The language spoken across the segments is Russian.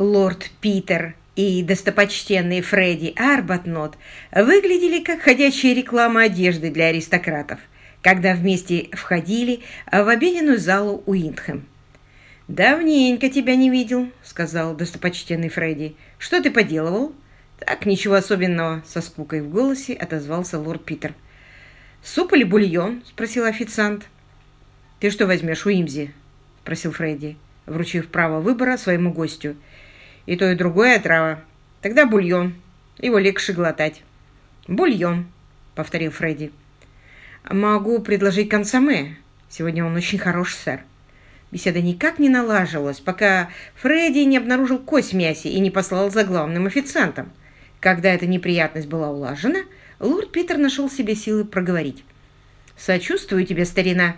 Лорд Питер и достопочтенный Фредди Арбатнот выглядели как ходячая реклама одежды для аристократов, когда вместе входили в обеденную залу Уиндхэм. «Давненько тебя не видел», — сказал достопочтенный Фредди. «Что ты поделывал?» «Так, ничего особенного», — со скукой в голосе отозвался лорд Питер. «Суп или бульон?» — спросил официант. «Ты что возьмешь, Уимзи?» — спросил Фредди, вручив право выбора своему гостю. «И то, и другое отрава. Тогда бульон. Его легче глотать». «Бульон», — повторил Фредди. «Могу предложить консоме. Сегодня он очень хорош, сэр». Беседа никак не налаживалась, пока Фредди не обнаружил кость в мясе и не послал за главным официантом. Когда эта неприятность была улажена, лорд Питер нашел себе силы проговорить. «Сочувствую тебе, старина».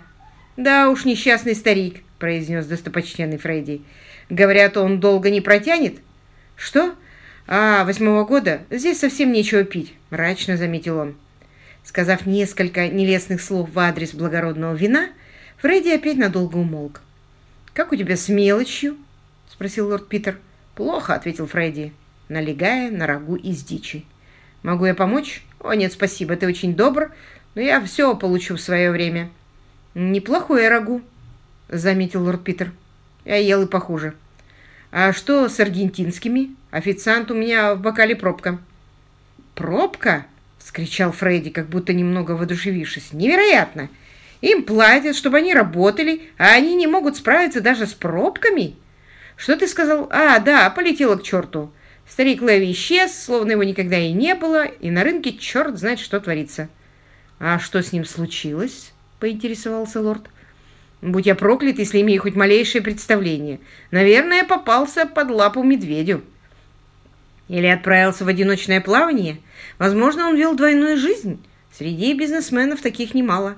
«Да уж, несчастный старик», — произнес достопочтенный Фредди. «Говорят, он долго не протянет». «Что? А, восьмого года? Здесь совсем нечего пить», — мрачно заметил он. Сказав несколько нелестных слов в адрес благородного вина, Фредди опять надолго умолк. «Как у тебя с мелочью?» — спросил лорд Питер. «Плохо», — ответил Фредди, налегая на рагу из дичи. «Могу я помочь?» «О, нет, спасибо, ты очень добр, но я все получу в свое время». «Неплохое рагу», — заметил лорд Питер. «Я ел и похуже». «А что с аргентинскими? Официант у меня в бокале пробка». «Пробка?» — вскричал Фредди, как будто немного воодушевившись. «Невероятно! Им платят, чтобы они работали, а они не могут справиться даже с пробками?» «Что ты сказал? А, да, полетела к черту. Старик Леви исчез, словно его никогда и не было, и на рынке черт знает, что творится. «А что с ним случилось?» — поинтересовался лорд. «Будь я проклят, если имею хоть малейшее представление. Наверное, попался под лапу медведю». Или отправился в одиночное плавание? Возможно, он вел двойную жизнь. Среди бизнесменов таких немало.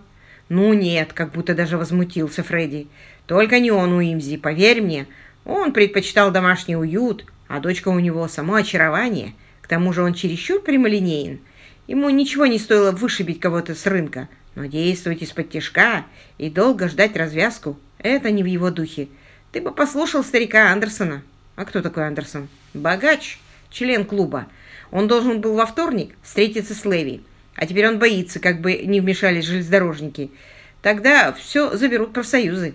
«Ну нет», — как будто даже возмутился Фредди. «Только не он, Уимзи, поверь мне. Он предпочитал домашний уют, а дочка у него само очарование. К тому же он чересчур прямолинеен. Ему ничего не стоило вышибить кого-то с рынка, но действовать из-под тяжка и долго ждать развязку – это не в его духе. Ты бы послушал старика Андерсона. А кто такой Андерсон? Богач, член клуба. Он должен был во вторник встретиться с Леви, а теперь он боится, как бы не вмешались железнодорожники. Тогда все заберут профсоюзы.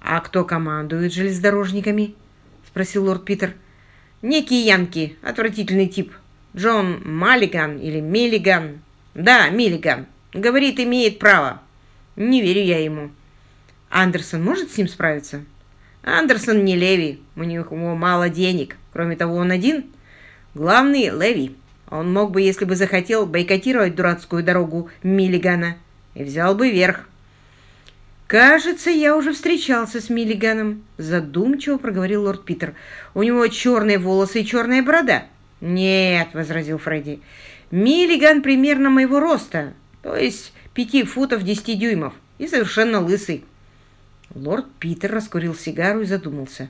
«А кто командует железнодорожниками?» – спросил лорд Питер. Некий Янки, отвратительный тип. Джон Маллиган или Миллиган. Да, Миллиган. Говорит, имеет право. Не верю я ему. Андерсон может с ним справиться? Андерсон не Леви. У него мало денег. Кроме того, он один. Главный Леви. Он мог бы, если бы захотел, бойкотировать дурацкую дорогу Миллигана. И взял бы верх. «Кажется, я уже встречался с Миллиганом», — задумчиво проговорил лорд Питер. «У него черные волосы и черная борода». «Нет», — возразил Фредди, — «Миллиган примерно моего роста, то есть пяти футов десяти дюймов, и совершенно лысый». Лорд Питер раскурил сигару и задумался.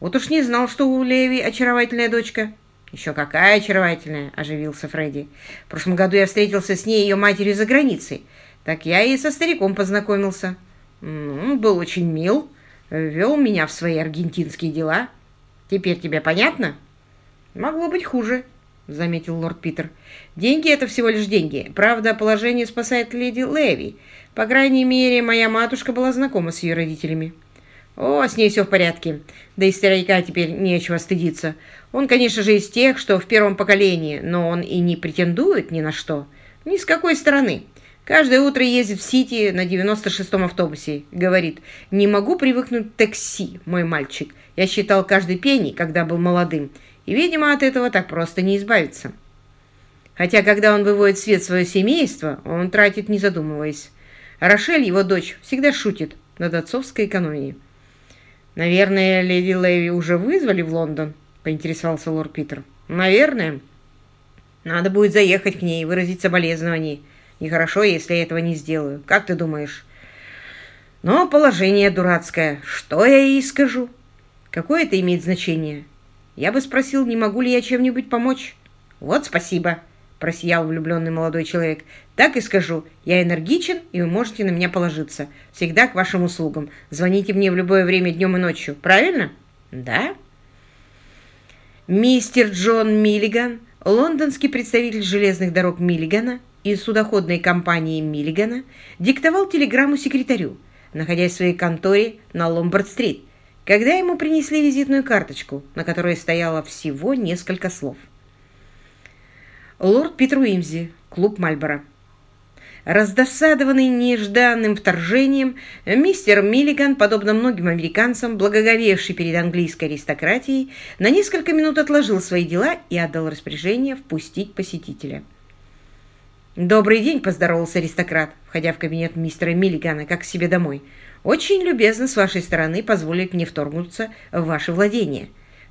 «Вот уж не знал, что у Леви очаровательная дочка». «Еще какая очаровательная!» – оживился Фредди. «В прошлом году я встретился с ней и ее матерью за границей. Так я и со стариком познакомился». Ну, был очень мил, вел меня в свои аргентинские дела. Теперь тебе понятно? Могло быть хуже, заметил лорд Питер. Деньги — это всего лишь деньги. Правда, положение спасает леди Леви. По крайней мере, моя матушка была знакома с ее родителями. О, с ней все в порядке. Да и старика теперь нечего стыдиться. Он, конечно же, из тех, что в первом поколении, но он и не претендует ни на что. Ни с какой стороны. Каждое утро ездит в Сити на 96-м автобусе. Говорит, не могу привыкнуть к такси, мой мальчик. Я считал каждый пенни, когда был молодым. И, видимо, от этого так просто не избавиться. Хотя, когда он выводит в свет свое семейство, он тратит, не задумываясь. Рошель, его дочь, всегда шутит над отцовской экономией. «Наверное, леди Леви уже вызвали в Лондон?» – поинтересовался лорд Питер. «Наверное. Надо будет заехать к ней и выразить соболезнования». Нехорошо, если я этого не сделаю. Как ты думаешь? Но положение дурацкое. Что я ей скажу? Какое это имеет значение? Я бы спросил, не могу ли я чем-нибудь помочь. Вот спасибо, просиял влюбленный молодой человек. Так и скажу. Я энергичен, и вы можете на меня положиться. Всегда к вашим услугам. Звоните мне в любое время днем и ночью. Правильно? Да. Мистер Джон Миллиган, лондонский представитель железных дорог Миллигана и судоходной компании Миллигана, диктовал телеграмму секретарю, находясь в своей конторе на Ломбард-стрит, когда ему принесли визитную карточку, на которой стояло всего несколько слов. Лорд Питер Уимзи, клуб Мальборо. Раздосадованный нежданным вторжением, мистер Миллиган, подобно многим американцам, благоговевший перед английской аристократией, на несколько минут отложил свои дела и отдал распоряжение впустить посетителя. «Добрый день!» – поздоровался аристократ, входя в кабинет мистера Миллигана, как к себе домой. «Очень любезно с вашей стороны позволить мне вторгнуться в ваше владение.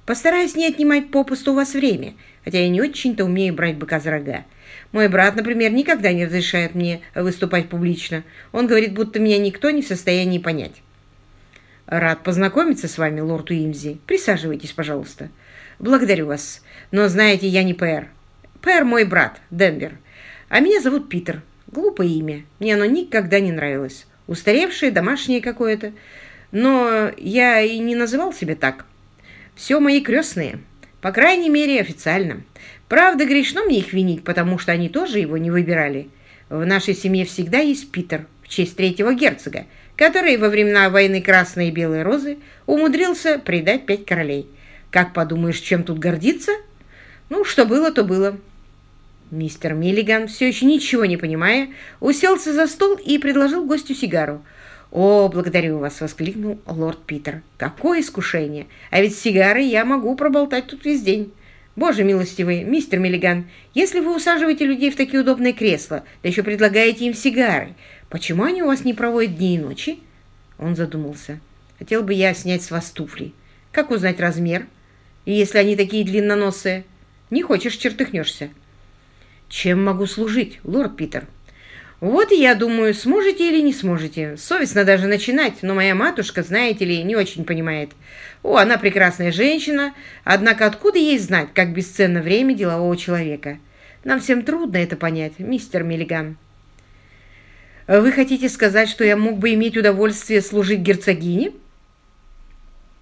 Постараюсь не отнимать попусту у вас время, хотя я не очень-то умею брать быка за рога. Мой брат, например, никогда не разрешает мне выступать публично. Он говорит, будто меня никто не в состоянии понять. Рад познакомиться с вами, лорд Уимзи. Присаживайтесь, пожалуйста. Благодарю вас. Но знаете, я не Пэр. Пэр мой брат, Денвер. А меня зовут Питер. Глупое имя. Мне оно никогда не нравилось. Устаревшее, домашнее какое-то. Но я и не называл себя так. Все мои крестные. По крайней мере, официально. Правда, грешно мне их винить, потому что они тоже его не выбирали. В нашей семье всегда есть Питер в честь третьего герцога, который во времена войны Красной и Белой Розы умудрился предать пять королей. Как подумаешь, чем тут гордиться? Ну, что было, то было. Мистер Миллиган, все еще ничего не понимая, уселся за стол и предложил гостю сигару. «О, благодарю вас!» — воскликнул лорд Питер. «Какое искушение! А ведь сигары я могу проболтать тут весь день!» Боже милостивый, мистер Миллиган, если вы усаживаете людей в такие удобные кресла, да еще предлагаете им сигары, почему они у вас не проводят дни и ночи? Он задумался. Хотел бы я снять с вас туфли. Как узнать размер? И если они такие длинноносые? Не хочешь, чертыхнешься. Чем могу служить, лорд Питер? Вот и я думаю, сможете или не сможете. Совестно даже начинать, но моя матушка, знаете ли, не очень понимает. О, она прекрасная женщина, однако откуда ей знать, как бесценно время делового человека? Нам всем трудно это понять, мистер Миллиган. Вы хотите сказать, что я мог бы иметь удовольствие служить герцогине?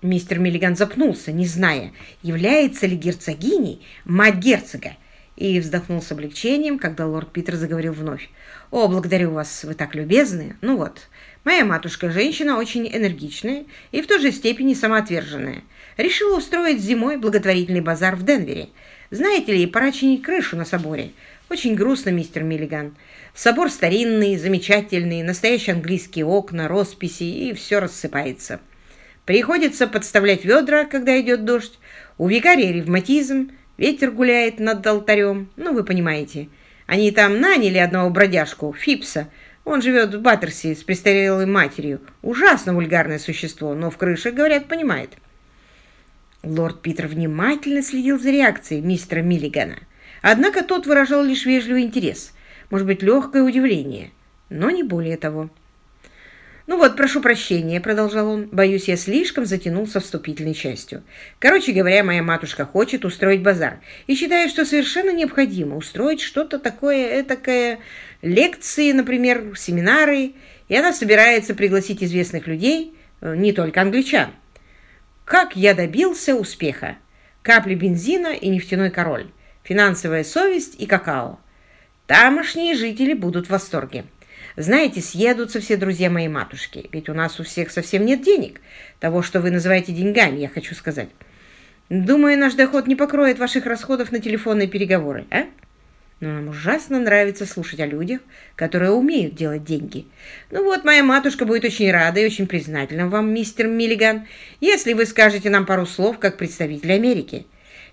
Мистер Миллиган запнулся, не зная, является ли герцогиней мать герцога, и вздохнул с облегчением, когда лорд Питер заговорил вновь. «О, благодарю вас, вы так любезны. Ну вот, моя матушка женщина очень энергичная и в той же степени самоотверженная. Решила устроить зимой благотворительный базар в Денвере. Знаете ли, пора чинить крышу на соборе. Очень грустно, мистер Миллиган. Собор старинный, замечательный, настоящие английские окна, росписи, и все рассыпается. Приходится подставлять ведра, когда идет дождь. У викария ревматизм, ветер гуляет над алтарем, ну, вы понимаете». Они там наняли одного бродяжку, Фипса. Он живет в Баттерси с престарелой матерью. Ужасно вульгарное существо, но в крыше, говорят, понимает. Лорд Питер внимательно следил за реакцией мистера Миллигана. Однако тот выражал лишь вежливый интерес, может быть, легкое удивление, но не более того. «Ну вот, прошу прощения», — продолжал он, — «боюсь, я слишком затянулся вступительной частью. Короче говоря, моя матушка хочет устроить базар и считает, что совершенно необходимо устроить что-то такое, этакое, лекции, например, семинары, и она собирается пригласить известных людей, э, не только англичан. Как я добился успеха? Капли бензина и нефтяной король, финансовая совесть и какао. Тамошние жители будут в восторге. Знаете, съедутся все друзья моей матушки, ведь у нас у всех совсем нет денег. Того, что вы называете деньгами, я хочу сказать. Думаю, наш доход не покроет ваших расходов на телефонные переговоры, а? Но нам ужасно нравится слушать о людях, которые умеют делать деньги. Ну вот, моя матушка будет очень рада и очень признательна вам, мистер Миллиган, если вы скажете нам пару слов как представитель Америки.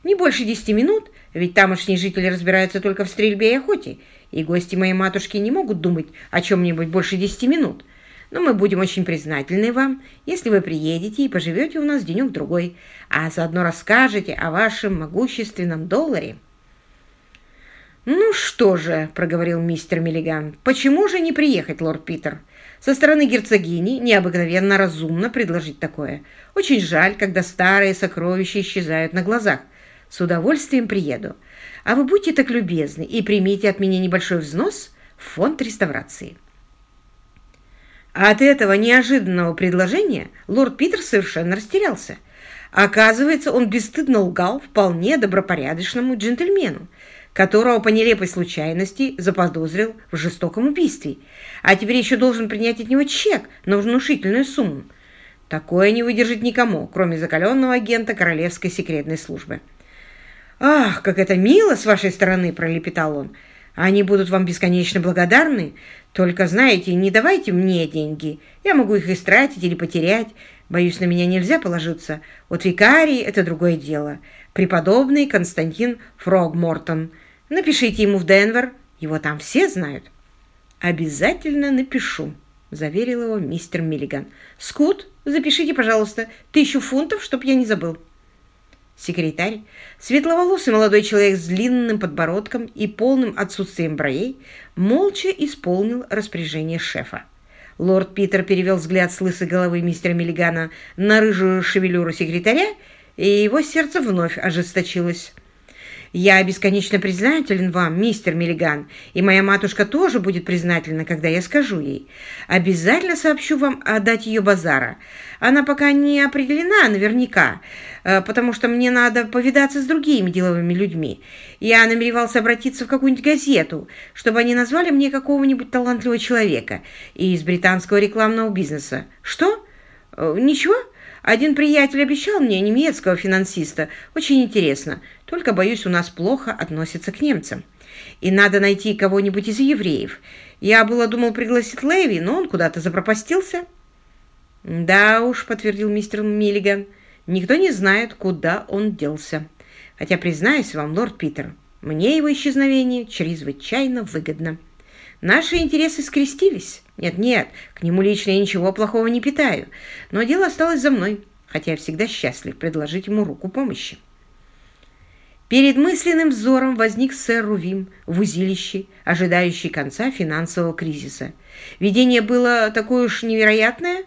Не больше десяти минут, ведь тамошние жители разбираются только в стрельбе и охоте, и гости моей матушки не могут думать о чем-нибудь больше десяти минут. Но мы будем очень признательны вам, если вы приедете и поживете у нас денек-другой, а заодно расскажете о вашем могущественном долларе». «Ну что же», — проговорил мистер Миллиган, — «почему же не приехать, лорд Питер? Со стороны герцогини необыкновенно разумно предложить такое. Очень жаль, когда старые сокровища исчезают на глазах. С удовольствием приеду. А вы будьте так любезны и примите от меня небольшой взнос в фонд реставрации». А от этого неожиданного предложения лорд Питер совершенно растерялся. Оказывается, он бесстыдно лгал вполне добропорядочному джентльмену, которого по нелепой случайности заподозрил в жестоком убийстве, а теперь еще должен принять от него чек на внушительную сумму. Такое не выдержит никому, кроме закаленного агента Королевской секретной службы. «Ах, как это мило с вашей стороны!» – пролепетал он. «Они будут вам бесконечно благодарны. Только, знаете, не давайте мне деньги. Я могу их истратить или потерять. Боюсь, на меня нельзя положиться. Вот викарий – это другое дело. Преподобный Константин Фрогмортон. Напишите ему в Денвер. Его там все знают». «Обязательно напишу», – заверил его мистер Миллиган. «Скут, запишите, пожалуйста, тысячу фунтов, чтоб я не забыл». Секретарь, светловолосый молодой человек с длинным подбородком и полным отсутствием бровей, молча исполнил распоряжение шефа. Лорд Питер перевел взгляд с лысой головы мистера Миллигана на рыжую шевелюру секретаря, и его сердце вновь ожесточилось. Я бесконечно признателен вам, мистер Миллиган, и моя матушка тоже будет признательна, когда я скажу ей. Обязательно сообщу вам о ее базара. Она пока не определена наверняка, э, потому что мне надо повидаться с другими деловыми людьми. Я намеревался обратиться в какую-нибудь газету, чтобы они назвали мне какого-нибудь талантливого человека из британского рекламного бизнеса. Что? Э, ничего? Один приятель обещал мне немецкого финансиста. Очень интересно. Только, боюсь, у нас плохо относятся к немцам. И надо найти кого-нибудь из евреев. Я было думал пригласить Леви, но он куда-то запропастился. «Да уж», — подтвердил мистер Миллиган, — «никто не знает, куда он делся. Хотя, признаюсь вам, лорд Питер, мне его исчезновение чрезвычайно выгодно». Наши интересы скрестились. Нет-нет, к нему лично я ничего плохого не питаю. Но дело осталось за мной, хотя я всегда счастлив предложить ему руку помощи. Перед мысленным взором возник сэр Рувим в узилище, ожидающий конца финансового кризиса. Видение было такое уж невероятное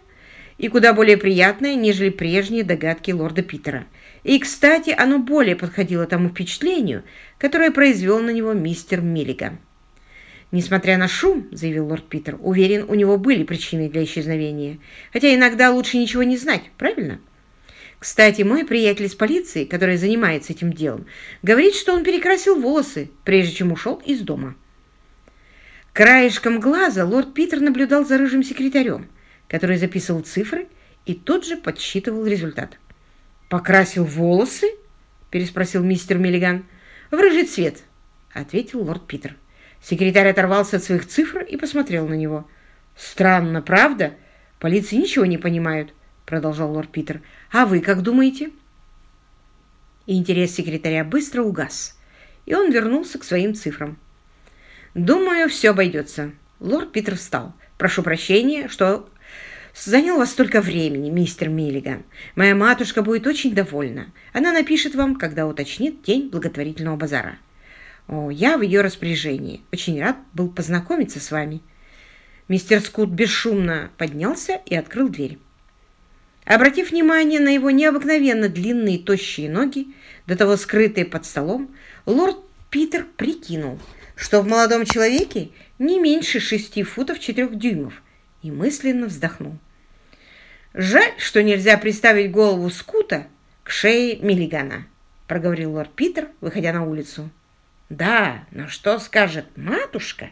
и куда более приятное, нежели прежние догадки лорда Питера. И, кстати, оно более подходило тому впечатлению, которое произвел на него мистер Миллиган. «Несмотря на шум, — заявил лорд Питер, — уверен, у него были причины для исчезновения. Хотя иногда лучше ничего не знать, правильно?» Кстати, мой приятель из полиции, который занимается этим делом, говорит, что он перекрасил волосы, прежде чем ушел из дома. Краешком глаза лорд Питер наблюдал за рыжим секретарем, который записывал цифры и тут же подсчитывал результат. «Покрасил волосы?» – переспросил мистер Миллиган. «В рыжий цвет», – ответил лорд Питер. Секретарь оторвался от своих цифр и посмотрел на него. «Странно, правда? Полиции ничего не понимают», — продолжал лорд Питер. «А вы как думаете?» интерес секретаря быстро угас, и он вернулся к своим цифрам. «Думаю, все обойдется». Лорд Питер встал. «Прошу прощения, что занял вас столько времени, мистер Миллиган. Моя матушка будет очень довольна. Она напишет вам, когда уточнит день благотворительного базара». О, я в ее распоряжении. Очень рад был познакомиться с вами. Мистер Скут бесшумно поднялся и открыл дверь. Обратив внимание на его необыкновенно длинные тощие ноги, до того скрытые под столом, лорд Питер прикинул, что в молодом человеке не меньше шести футов четырех дюймов, и мысленно вздохнул. «Жаль, что нельзя приставить голову Скута к шее Миллигана», проговорил лорд Питер, выходя на улицу. Да, но что скажет матушка?